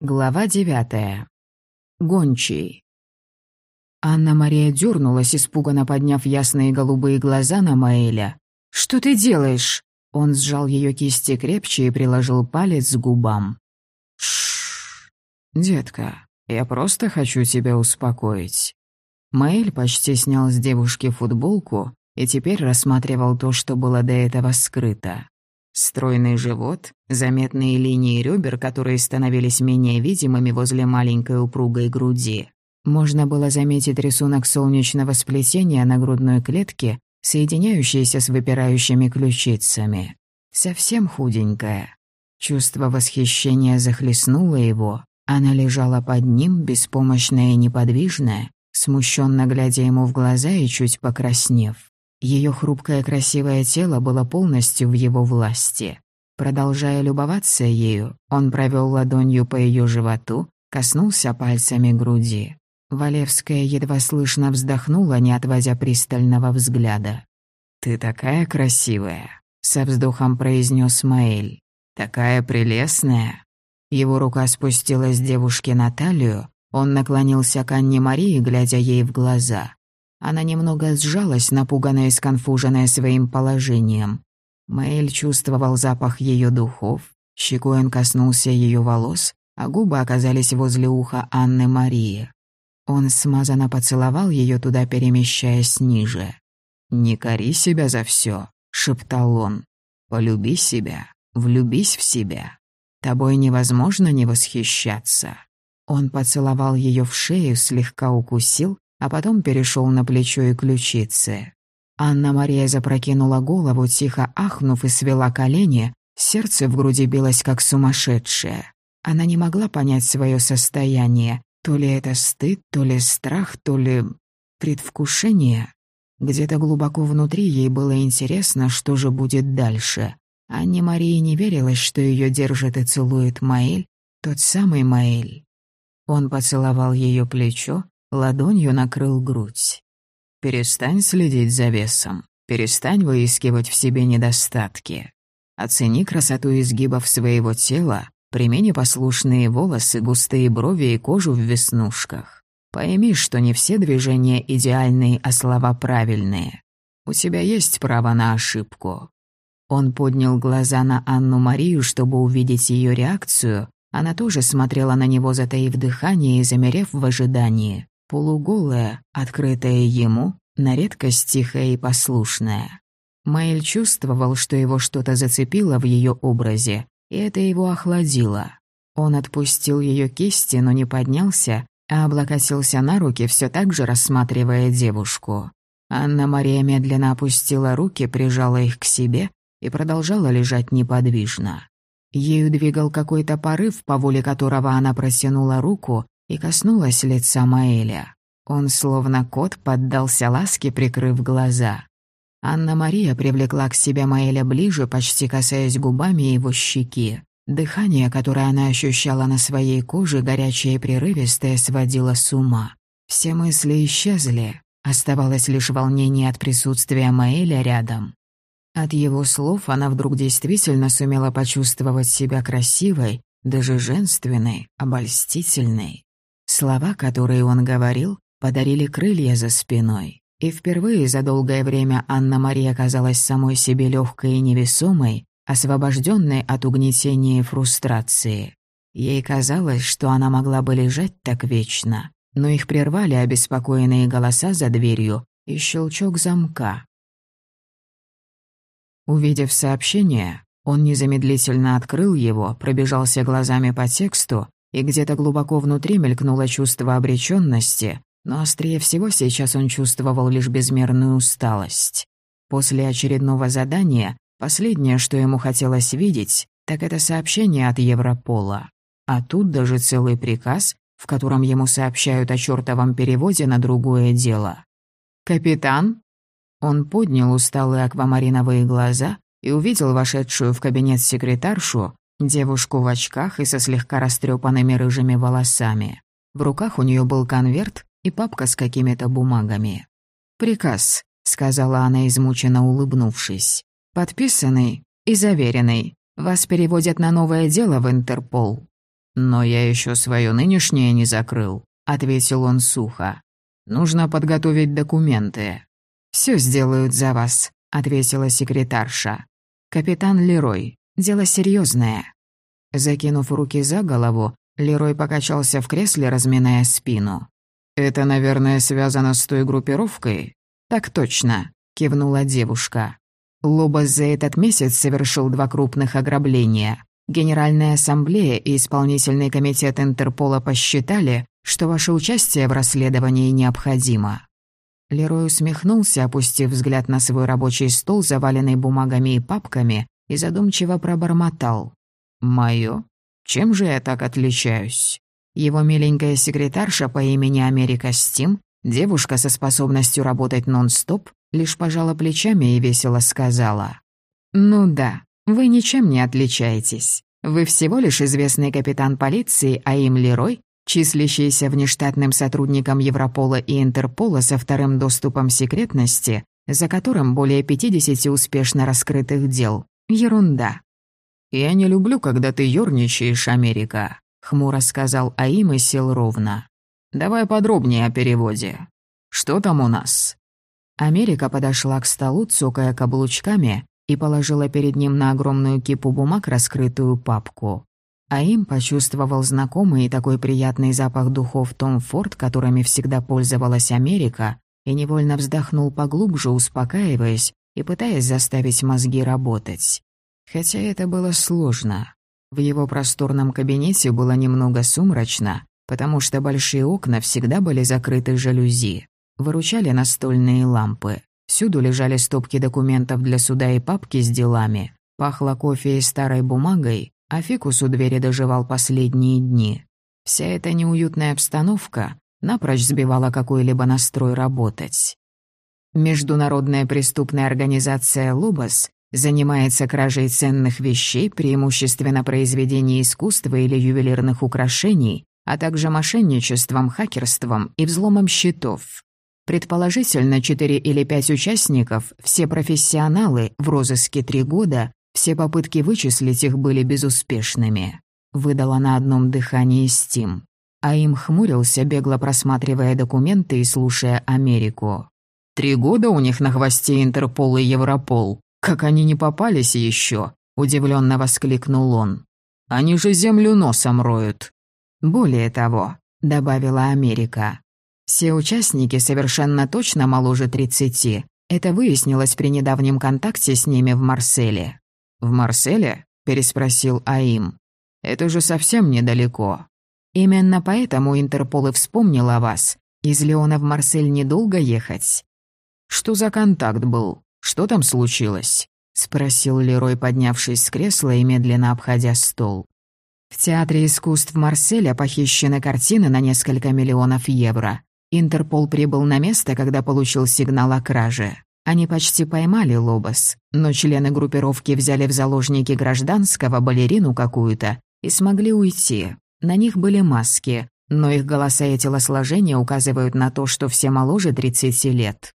Глава девятая. Гончий. Анна-Мария дернулась, испуганно подняв ясные голубые глаза на Маэля. «Что ты делаешь?» Он сжал ее кисти крепче и приложил палец к губам. Шш, детка, я просто хочу тебя успокоить». Маэль почти снял с девушки футболку и теперь рассматривал то, что было до этого скрыто. Стройный живот, заметные линии ребер, которые становились менее видимыми возле маленькой упругой груди. Можно было заметить рисунок солнечного сплетения на грудной клетке, соединяющейся с выпирающими ключицами. Совсем худенькая. Чувство восхищения захлестнуло его. Она лежала под ним, беспомощная и неподвижная, смущенно глядя ему в глаза и чуть покраснев. Ее хрупкое красивое тело было полностью в его власти. Продолжая любоваться ею, он провел ладонью по ее животу, коснулся пальцами груди. Валевская едва слышно вздохнула, не отводя пристального взгляда. «Ты такая красивая», — со вздохом произнес Маэль. «Такая прелестная». Его рука спустилась девушке на талию, он наклонился к Анне Марии, глядя ей в глаза. Она немного сжалась, напуганная и сконфуженная своим положением. Мэйль чувствовал запах ее духов, щекой он коснулся ее волос, а губы оказались возле уха Анны Марии. Он смазанно поцеловал ее туда, перемещаясь ниже. «Не кори себя за все, шептал он. «Полюби себя, влюбись в себя. Тобой невозможно не восхищаться». Он поцеловал ее в шею, слегка укусил, а потом перешел на плечо и ключицы. Анна-Мария запрокинула голову, тихо ахнув и свела колени, сердце в груди билось как сумасшедшее. Она не могла понять свое состояние, то ли это стыд, то ли страх, то ли предвкушение. Где-то глубоко внутри ей было интересно, что же будет дальше. Анне Марии не верилось, что ее держит и целует Маэль, тот самый Маэль. Он поцеловал ее плечо, ладонью накрыл грудь. «Перестань следить за весом, перестань выискивать в себе недостатки. Оцени красоту изгибов своего тела, прими послушные волосы, густые брови и кожу в веснушках. Пойми, что не все движения идеальные, а слова правильные. У тебя есть право на ошибку». Он поднял глаза на Анну-Марию, чтобы увидеть ее реакцию. Она тоже смотрела на него, затаив дыхание и замерев в ожидании полуголая, открытая ему, на редкость тихая и послушная. Маэль чувствовал, что его что-то зацепило в ее образе, и это его охладило. Он отпустил ее кисти, но не поднялся, а облокотился на руки, все так же рассматривая девушку. Анна-Мария медленно опустила руки, прижала их к себе и продолжала лежать неподвижно. Ею двигал какой-то порыв, по воле которого она протянула руку и коснулась лица Маэля. Он, словно кот, поддался ласке, прикрыв глаза. Анна-Мария привлекла к себе Маэля ближе, почти касаясь губами его щеки. Дыхание, которое она ощущала на своей коже, горячее и прерывистое, сводило с ума. Все мысли исчезли, оставалось лишь волнение от присутствия Маэля рядом. От его слов она вдруг действительно сумела почувствовать себя красивой, даже женственной, обольстительной. Слова, которые он говорил, подарили крылья за спиной. И впервые за долгое время Анна-Мария казалась самой себе легкой и невесомой, освобожденной от угнетения и фрустрации. Ей казалось, что она могла бы лежать так вечно, но их прервали обеспокоенные голоса за дверью и щелчок замка. Увидев сообщение, он незамедлительно открыл его, пробежался глазами по тексту и где-то глубоко внутри мелькнуло чувство обреченности, но острее всего сейчас он чувствовал лишь безмерную усталость. После очередного задания последнее, что ему хотелось видеть, так это сообщение от Европола. А тут даже целый приказ, в котором ему сообщают о чертовом переводе на другое дело. «Капитан?» Он поднял усталые аквамариновые глаза и увидел вошедшую в кабинет секретаршу, Девушку в очках и со слегка растрепанными рыжими волосами. В руках у нее был конверт и папка с какими-то бумагами. «Приказ», — сказала она, измученно улыбнувшись. «Подписанный и заверенный. Вас переводят на новое дело в Интерпол». «Но я еще свое нынешнее не закрыл», — ответил он сухо. «Нужно подготовить документы». «Все сделают за вас», — ответила секретарша. «Капитан Лерой, дело серьезное. Закинув руки за голову, Лерой покачался в кресле, разминая спину. «Это, наверное, связано с той группировкой?» «Так точно», — кивнула девушка. Лобос за этот месяц совершил два крупных ограбления. Генеральная ассамблея и исполнительный комитет Интерпола посчитали, что ваше участие в расследовании необходимо. Лерой усмехнулся, опустив взгляд на свой рабочий стол, заваленный бумагами и папками, и задумчиво пробормотал. «Моё? Чем же я так отличаюсь?» Его миленькая секретарша по имени Америка Стим, девушка со способностью работать нон-стоп, лишь пожала плечами и весело сказала. «Ну да, вы ничем не отличаетесь. Вы всего лишь известный капитан полиции Аим Лерой, числящийся внештатным сотрудником Европола и Интерпола со вторым доступом секретности, за которым более 50 успешно раскрытых дел. Ерунда. «Я не люблю, когда ты ёрничаешь, Америка», — хмуро сказал Аим и сел ровно. «Давай подробнее о переводе. Что там у нас?» Америка подошла к столу, цокая каблучками, и положила перед ним на огромную кипу бумаг раскрытую папку. А им почувствовал знакомый и такой приятный запах духов Том Форд, которыми всегда пользовалась Америка, и невольно вздохнул поглубже, успокаиваясь и пытаясь заставить мозги работать. Хотя это было сложно. В его просторном кабинете было немного сумрачно, потому что большие окна всегда были закрыты жалюзи. Выручали настольные лампы. Всюду лежали стопки документов для суда и папки с делами. Пахло кофе и старой бумагой, а фикус у двери доживал последние дни. Вся эта неуютная обстановка напрочь сбивала какой-либо настрой работать. Международная преступная организация «Лобос» занимается кражей ценных вещей, преимущественно произведений искусства или ювелирных украшений, а также мошенничеством, хакерством и взломом счетов. Предположительно, четыре или пять участников, все профессионалы, в розыске три года, все попытки вычислить их были безуспешными. Выдала на одном дыхании Стим. А им хмурился, бегло просматривая документы и слушая Америку. «Три года у них на хвосте Интерпол и Европол. Как они не попались еще?» – удивленно воскликнул он. «Они же землю носом роют». «Более того», – добавила Америка, все участники совершенно точно моложе 30. Это выяснилось при недавнем контакте с ними в Марселе. «В Марселе?» – переспросил Аим. «Это же совсем недалеко». «Именно поэтому Интерпол и вспомнил о вас. Из Леона в Марсель недолго ехать». «Что за контакт был? Что там случилось?» – спросил Лерой, поднявшись с кресла и медленно обходя стол. В Театре искусств Марселя похищены картины на несколько миллионов евро. Интерпол прибыл на место, когда получил сигнал о краже. Они почти поймали Лобос, но члены группировки взяли в заложники гражданского, балерину какую-то, и смогли уйти. На них были маски, но их голоса и телосложение указывают на то, что все моложе 30 лет.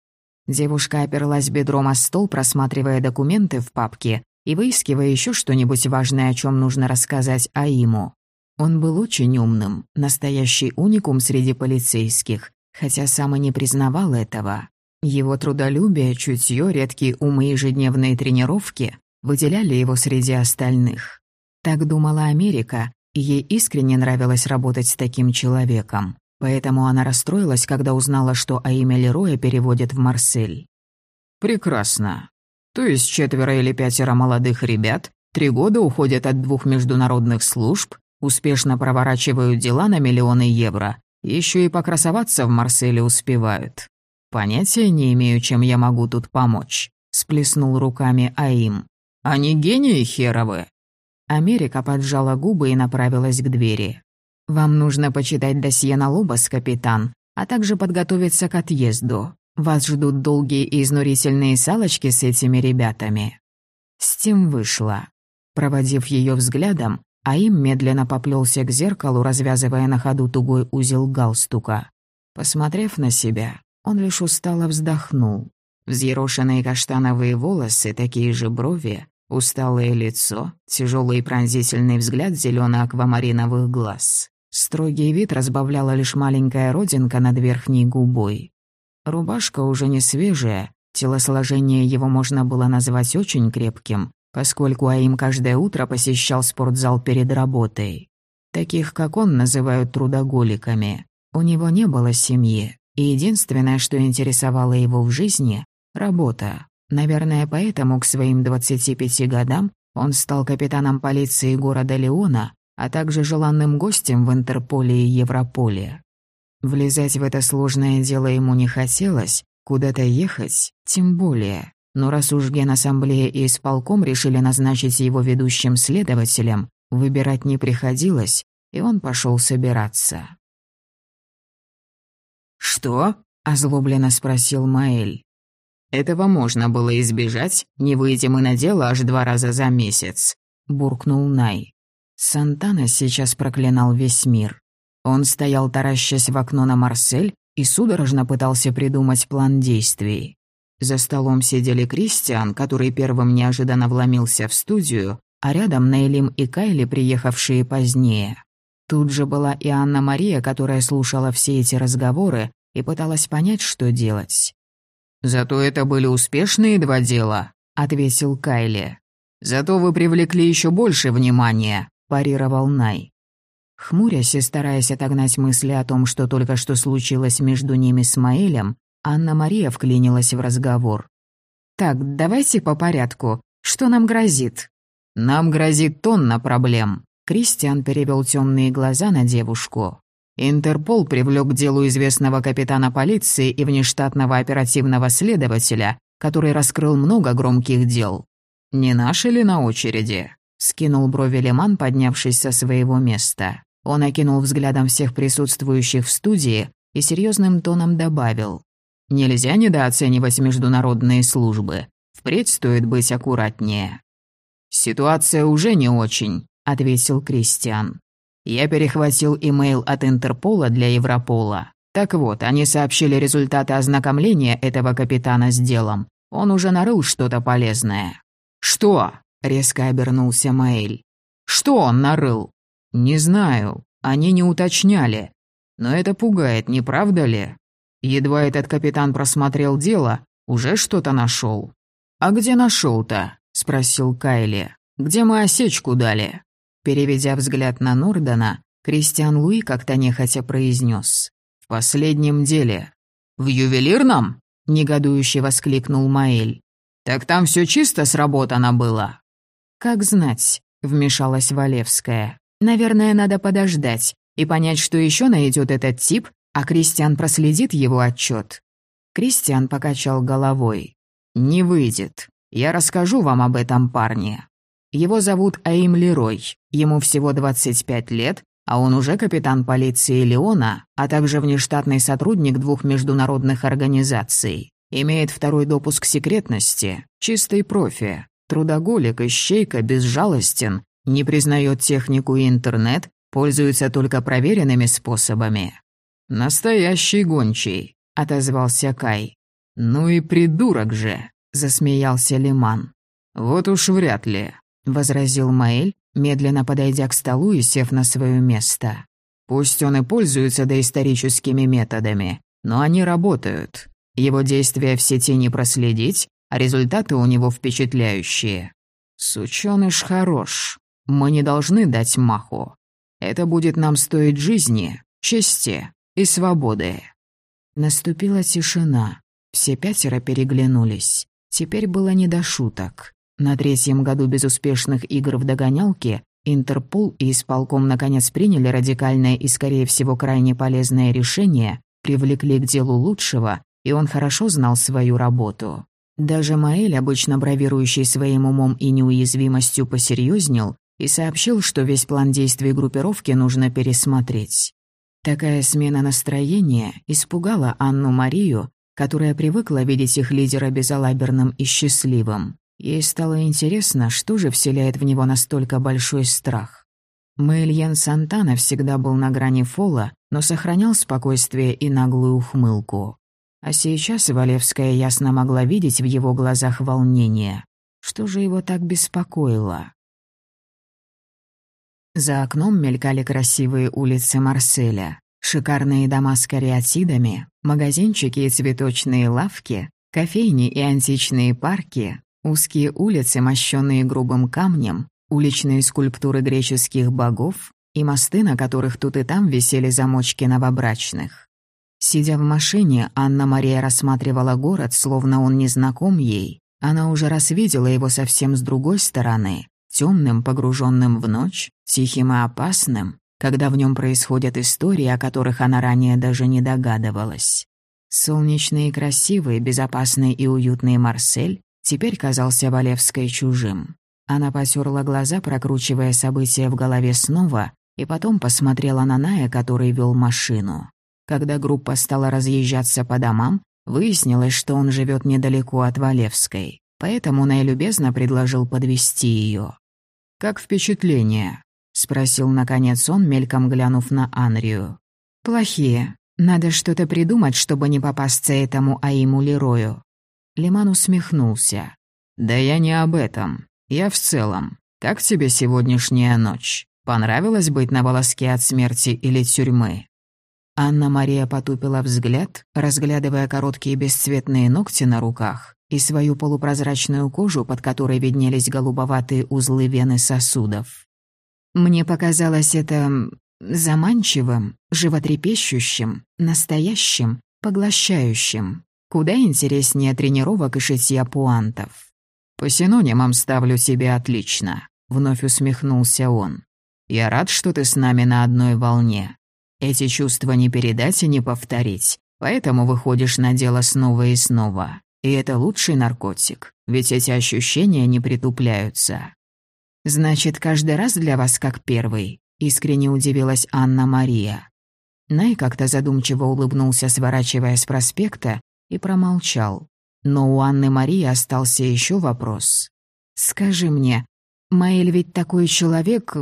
Девушка оперлась бедром о стол, просматривая документы в папке и выискивая еще что-нибудь важное, о чем нужно рассказать Аиму. Он был очень умным, настоящий уникум среди полицейских, хотя сам и не признавал этого. Его трудолюбие, чутье, редкие умы и ежедневные тренировки выделяли его среди остальных. Так думала Америка, и ей искренне нравилось работать с таким человеком. Поэтому она расстроилась, когда узнала, что о имя Лероя переводят в Марсель. «Прекрасно. То есть четверо или пятеро молодых ребят три года уходят от двух международных служб, успешно проворачивают дела на миллионы евро еще и покрасоваться в Марселе успевают. Понятия не имею, чем я могу тут помочь», — сплеснул руками Аим. «Они гении херовы». Америка поджала губы и направилась к двери. «Вам нужно почитать досье на Лобос, капитан, а также подготовиться к отъезду. Вас ждут долгие и изнурительные салочки с этими ребятами». Стим вышла. Проводив ее взглядом, а им медленно поплелся к зеркалу, развязывая на ходу тугой узел галстука. Посмотрев на себя, он лишь устало вздохнул. Взъерошенные каштановые волосы, такие же брови, Усталое лицо, тяжелый пронзительный взгляд зелено-аквамариновых глаз. Строгий вид разбавляла лишь маленькая родинка над верхней губой. Рубашка уже не свежая, телосложение его можно было назвать очень крепким, поскольку Аим каждое утро посещал спортзал перед работой. Таких, как он, называют трудоголиками. У него не было семьи, и единственное, что интересовало его в жизни — работа. Наверное, поэтому к своим 25 годам он стал капитаном полиции города Леона, а также желанным гостем в Интерполе и Европоле. Влезать в это сложное дело ему не хотелось, куда-то ехать, тем более. Но раз уж Генассамблея и исполком решили назначить его ведущим следователем, выбирать не приходилось, и он пошел собираться. «Что?» — озлобленно спросил Маэль. «Этого можно было избежать, не выйдем мы на дело аж два раза за месяц», — буркнул Най. Сантана сейчас проклинал весь мир. Он стоял, таращась в окно на Марсель, и судорожно пытался придумать план действий. За столом сидели Кристиан, который первым неожиданно вломился в студию, а рядом Нейлим и Кайли, приехавшие позднее. Тут же была и Анна-Мария, которая слушала все эти разговоры и пыталась понять, что делать. «Зато это были успешные два дела», — ответил Кайли. «Зато вы привлекли еще больше внимания», — парировал Най. Хмурясь и стараясь отогнать мысли о том, что только что случилось между ними с Маэлем, Анна-Мария вклинилась в разговор. «Так, давайте по порядку. Что нам грозит?» «Нам грозит тонна проблем», — Кристиан перевел темные глаза на девушку. Интерпол привлек к делу известного капитана полиции и внештатного оперативного следователя, который раскрыл много громких дел. «Не наши ли на очереди?» — скинул брови Леман, поднявшись со своего места. Он окинул взглядом всех присутствующих в студии и серьезным тоном добавил. «Нельзя недооценивать международные службы. Впредь стоит быть аккуратнее». «Ситуация уже не очень», — ответил Кристиан. Я перехватил имейл от Интерпола для Европола. Так вот, они сообщили результаты ознакомления этого капитана с делом. Он уже нарыл что-то полезное. «Что?» — резко обернулся Мэйль. «Что он нарыл?» «Не знаю. Они не уточняли. Но это пугает, не правда ли? Едва этот капитан просмотрел дело, уже что-то нашел. «А где нашел-то?» — спросил Кайли. «Где мы осечку дали?» Переведя взгляд на Нордена, Кристиан Луи как-то нехотя произнес. «В последнем деле». «В ювелирном?» — негодующе воскликнул Маэль. «Так там все чисто сработано было». «Как знать», — вмешалась Валевская. «Наверное, надо подождать и понять, что еще найдет этот тип, а Кристиан проследит его отчет. Кристиан покачал головой. «Не выйдет. Я расскажу вам об этом парне. Его зовут Аим Лерой, ему всего 25 лет, а он уже капитан полиции Леона, а также внештатный сотрудник двух международных организаций. Имеет второй допуск секретности, чистый профи, трудоголик, ищейка, безжалостен, не признает технику и интернет, пользуется только проверенными способами. «Настоящий гончий», — отозвался Кай. «Ну и придурок же», — засмеялся Лиман. «Вот уж вряд ли возразил Маэль, медленно подойдя к столу и сев на свое место. Пусть он и пользуется доисторическими методами, но они работают. Его действия в сети не проследить, а результаты у него впечатляющие. Сучёныш хорош. Мы не должны дать маху. Это будет нам стоить жизни, чести и свободы. Наступила тишина. Все пятеро переглянулись. Теперь было не до шуток. На третьем году безуспешных игр в догонялке Интерпол и исполком наконец приняли радикальное и, скорее всего, крайне полезное решение, привлекли к делу лучшего, и он хорошо знал свою работу. Даже Маэль, обычно бравирующий своим умом и неуязвимостью, посерьезнел и сообщил, что весь план действий группировки нужно пересмотреть. Такая смена настроения испугала Анну-Марию, которая привыкла видеть их лидера безалаберным и счастливым. Ей стало интересно, что же вселяет в него настолько большой страх. Мэйльен Сантана всегда был на грани фола, но сохранял спокойствие и наглую ухмылку. А сейчас Валевская ясно могла видеть в его глазах волнение. Что же его так беспокоило? За окном мелькали красивые улицы Марселя. Шикарные дома с кариатидами, магазинчики и цветочные лавки, кофейни и античные парки, узкие улицы, мощенные грубым камнем, уличные скульптуры греческих богов и мосты, на которых тут и там висели замочки новобрачных. Сидя в машине, Анна-Мария рассматривала город, словно он не знаком ей. Она уже раз видела его совсем с другой стороны, темным, погруженным в ночь, тихим и опасным, когда в нем происходят истории, о которых она ранее даже не догадывалась. Солнечный и красивый, безопасный и уютный Марсель теперь казался Валевской чужим. Она потерла глаза, прокручивая события в голове снова, и потом посмотрела на Ная, который вел машину. Когда группа стала разъезжаться по домам, выяснилось, что он живет недалеко от Валевской, поэтому Най любезно предложил подвести ее. «Как впечатление?» — спросил, наконец, он, мельком глянув на Анрию. «Плохие. Надо что-то придумать, чтобы не попасться этому Аиму Лерою». Лиман усмехнулся. «Да я не об этом. Я в целом. Как тебе сегодняшняя ночь? Понравилось быть на волоске от смерти или тюрьмы?» Анна-Мария потупила взгляд, разглядывая короткие бесцветные ногти на руках и свою полупрозрачную кожу, под которой виднелись голубоватые узлы вены сосудов. Мне показалось это заманчивым, животрепещущим, настоящим, поглощающим. Куда интереснее тренировок и шитья пуантов. «По синонимам ставлю тебе отлично», — вновь усмехнулся он. «Я рад, что ты с нами на одной волне. Эти чувства не передать и не повторить, поэтому выходишь на дело снова и снова. И это лучший наркотик, ведь эти ощущения не притупляются. «Значит, каждый раз для вас как первый», — искренне удивилась Анна-Мария. Най как-то задумчиво улыбнулся, сворачивая с проспекта, и промолчал. Но у Анны-Марии остался еще вопрос. «Скажи мне, Маэль ведь такой человек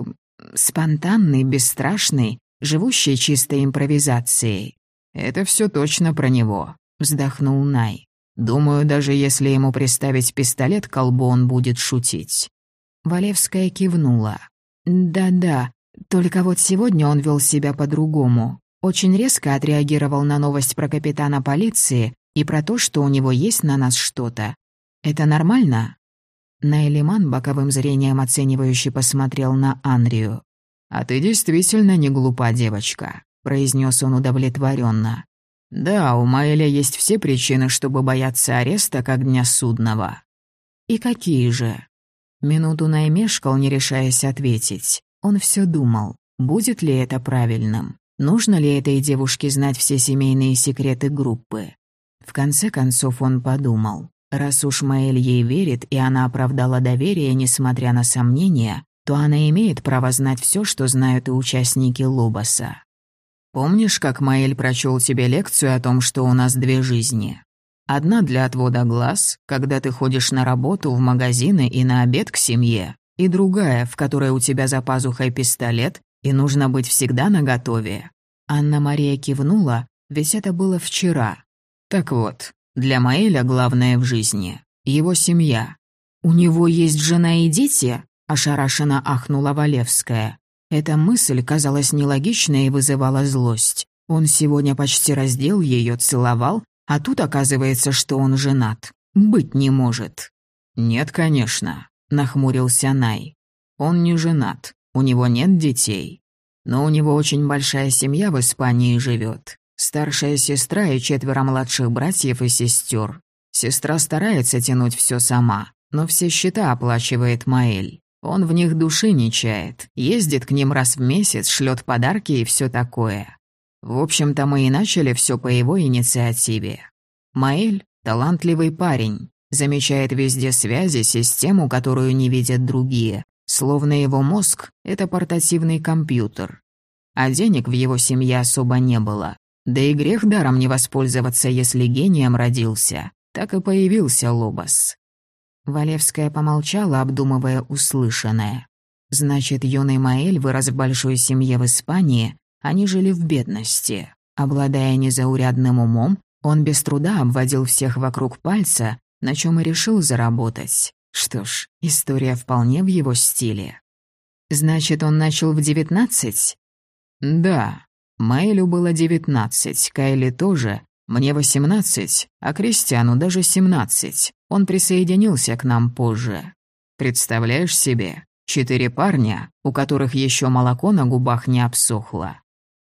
спонтанный, бесстрашный, живущий чистой импровизацией. Это все точно про него, вздохнул Най. Думаю, даже если ему приставить пистолет к колбу, он будет шутить. Валевская кивнула. Да-да, только вот сегодня он вел себя по-другому. Очень резко отреагировал на новость про капитана полиции и про то, что у него есть на нас что-то. Это нормально? Найлиман боковым зрением оценивающе посмотрел на Анрию. «А ты действительно не глупа, девочка», — произнес он удовлетворенно. «Да, у Майля есть все причины, чтобы бояться ареста как дня судного». «И какие же?» Минуту наймешкал, не решаясь ответить. Он все думал, будет ли это правильным, нужно ли этой девушке знать все семейные секреты группы. В конце концов он подумал, раз уж Маэль ей верит, и она оправдала доверие, несмотря на сомнения, то она имеет право знать все, что знают и участники Лобоса. Помнишь, как Маэль прочел тебе лекцию о том, что у нас две жизни? Одна для отвода глаз, когда ты ходишь на работу, в магазины и на обед к семье, и другая, в которой у тебя за пазухой пистолет, и нужно быть всегда наготове. Анна-Мария кивнула, ведь это было вчера. Так вот, для Маэля главное в жизни — его семья. У него есть жена и дети? Ошарашенно ахнула Валевская. Эта мысль казалась нелогичной и вызывала злость. Он сегодня почти раздел ее, целовал, а тут оказывается, что он женат. Быть не может. «Нет, конечно», — нахмурился Най. «Он не женат, у него нет детей. Но у него очень большая семья в Испании живет. Старшая сестра и четверо младших братьев и сестер. Сестра старается тянуть все сама, но все счета оплачивает Маэль. Он в них души не чает, ездит к ним раз в месяц, шлет подарки и все такое. В общем-то, мы и начали все по его инициативе. Маэль — талантливый парень, замечает везде связи, систему, которую не видят другие, словно его мозг — это портативный компьютер. А денег в его семье особо не было. Да и грех даром не воспользоваться, если гением родился. Так и появился Лобос. Валевская помолчала, обдумывая услышанное. Значит, юный Маэль вырос в большой семье в Испании, они жили в бедности. Обладая незаурядным умом, он без труда обводил всех вокруг пальца, на чем и решил заработать. Что ж, история вполне в его стиле. Значит, он начал в девятнадцать? Да. Мэйлю было девятнадцать, Кайли тоже. Мне восемнадцать, а Кристиану даже семнадцать. Он присоединился к нам позже. Представляешь себе, четыре парня, у которых еще молоко на губах не обсохло.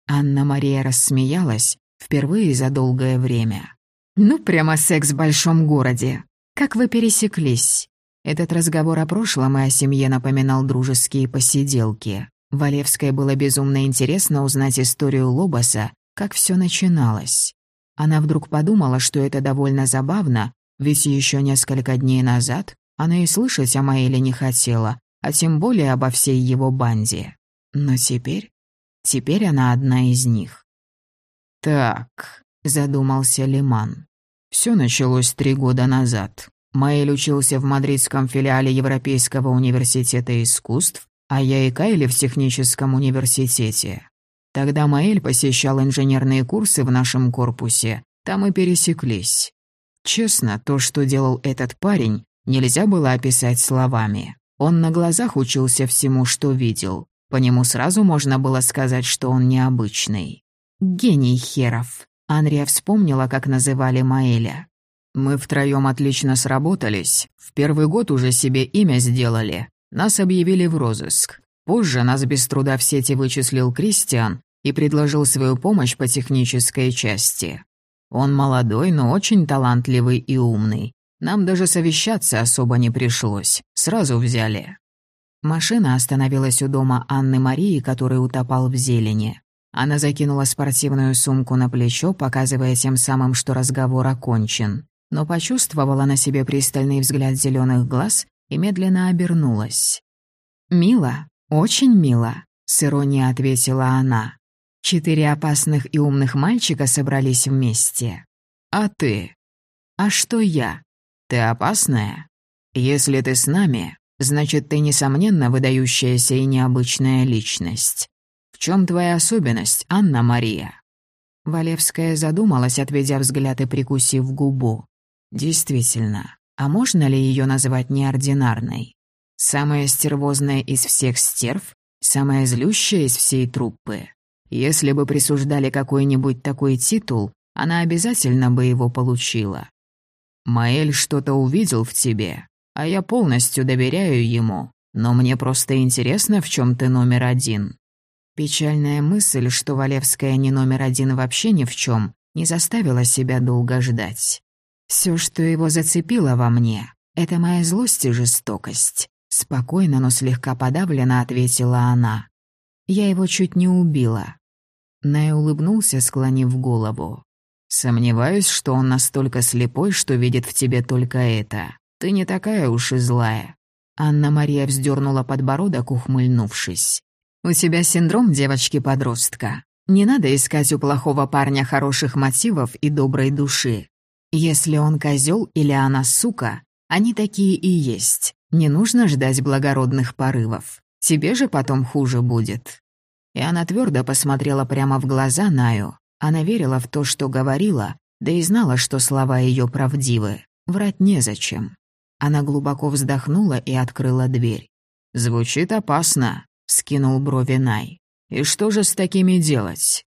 Анна-Мария рассмеялась впервые за долгое время. «Ну, прямо секс в большом городе. Как вы пересеклись?» Этот разговор о прошлом и о семье напоминал дружеские посиделки. Валевской было безумно интересно узнать историю Лобоса, как все начиналось. Она вдруг подумала, что это довольно забавно, ведь еще несколько дней назад она и слышать о Маэле не хотела, а тем более обо всей его банде. Но теперь... Теперь она одна из них. «Так», — задумался Лиман. Все началось три года назад. Маэль учился в мадридском филиале Европейского университета искусств, а я и Кайли в техническом университете. Тогда Маэль посещал инженерные курсы в нашем корпусе, там и пересеклись. Честно, то, что делал этот парень, нельзя было описать словами. Он на глазах учился всему, что видел. По нему сразу можно было сказать, что он необычный. «Гений херов», — Анрия вспомнила, как называли Маэля. Мы втроем отлично сработались. В первый год уже себе имя сделали. Нас объявили в розыск. Позже нас без труда в сети вычислил Кристиан и предложил свою помощь по технической части. Он молодой, но очень талантливый и умный. Нам даже совещаться особо не пришлось. Сразу взяли. Машина остановилась у дома Анны Марии, который утопал в зелени. Она закинула спортивную сумку на плечо, показывая тем самым, что разговор окончен но почувствовала на себе пристальный взгляд зеленых глаз и медленно обернулась. «Мило, очень мило», — с иронией ответила она. «Четыре опасных и умных мальчика собрались вместе. А ты? А что я? Ты опасная? Если ты с нами, значит, ты, несомненно, выдающаяся и необычная личность. В чем твоя особенность, Анна-Мария?» Валевская задумалась, отведя взгляд и прикусив губу. Действительно, а можно ли ее называть неординарной? Самая стервозная из всех стерв, самая злющая из всей труппы. Если бы присуждали какой-нибудь такой титул, она обязательно бы его получила. Маэль что-то увидел в тебе, а я полностью доверяю ему, но мне просто интересно, в чем ты номер один. Печальная мысль, что Валевская не номер один вообще ни в чем, не заставила себя долго ждать. Все, что его зацепило во мне, это моя злость и жестокость. Спокойно, но слегка подавленно ответила она. Я его чуть не убила. Най улыбнулся, склонив голову. «Сомневаюсь, что он настолько слепой, что видит в тебе только это. Ты не такая уж и злая». Анна-Мария вздернула подбородок, ухмыльнувшись. «У тебя синдром девочки-подростка. Не надо искать у плохого парня хороших мотивов и доброй души. Если он козел или она сука, они такие и есть. Не нужно ждать благородных порывов. Тебе же потом хуже будет. И она твердо посмотрела прямо в глаза Наю. Она верила в то, что говорила, да и знала, что слова ее правдивы. Врать незачем. Она глубоко вздохнула и открыла дверь. «Звучит опасно», — скинул брови Най. «И что же с такими делать?»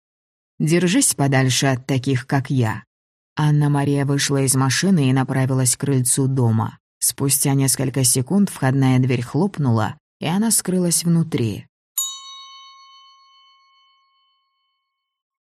«Держись подальше от таких, как я», Анна-Мария вышла из машины и направилась к крыльцу дома. Спустя несколько секунд входная дверь хлопнула, и она скрылась внутри.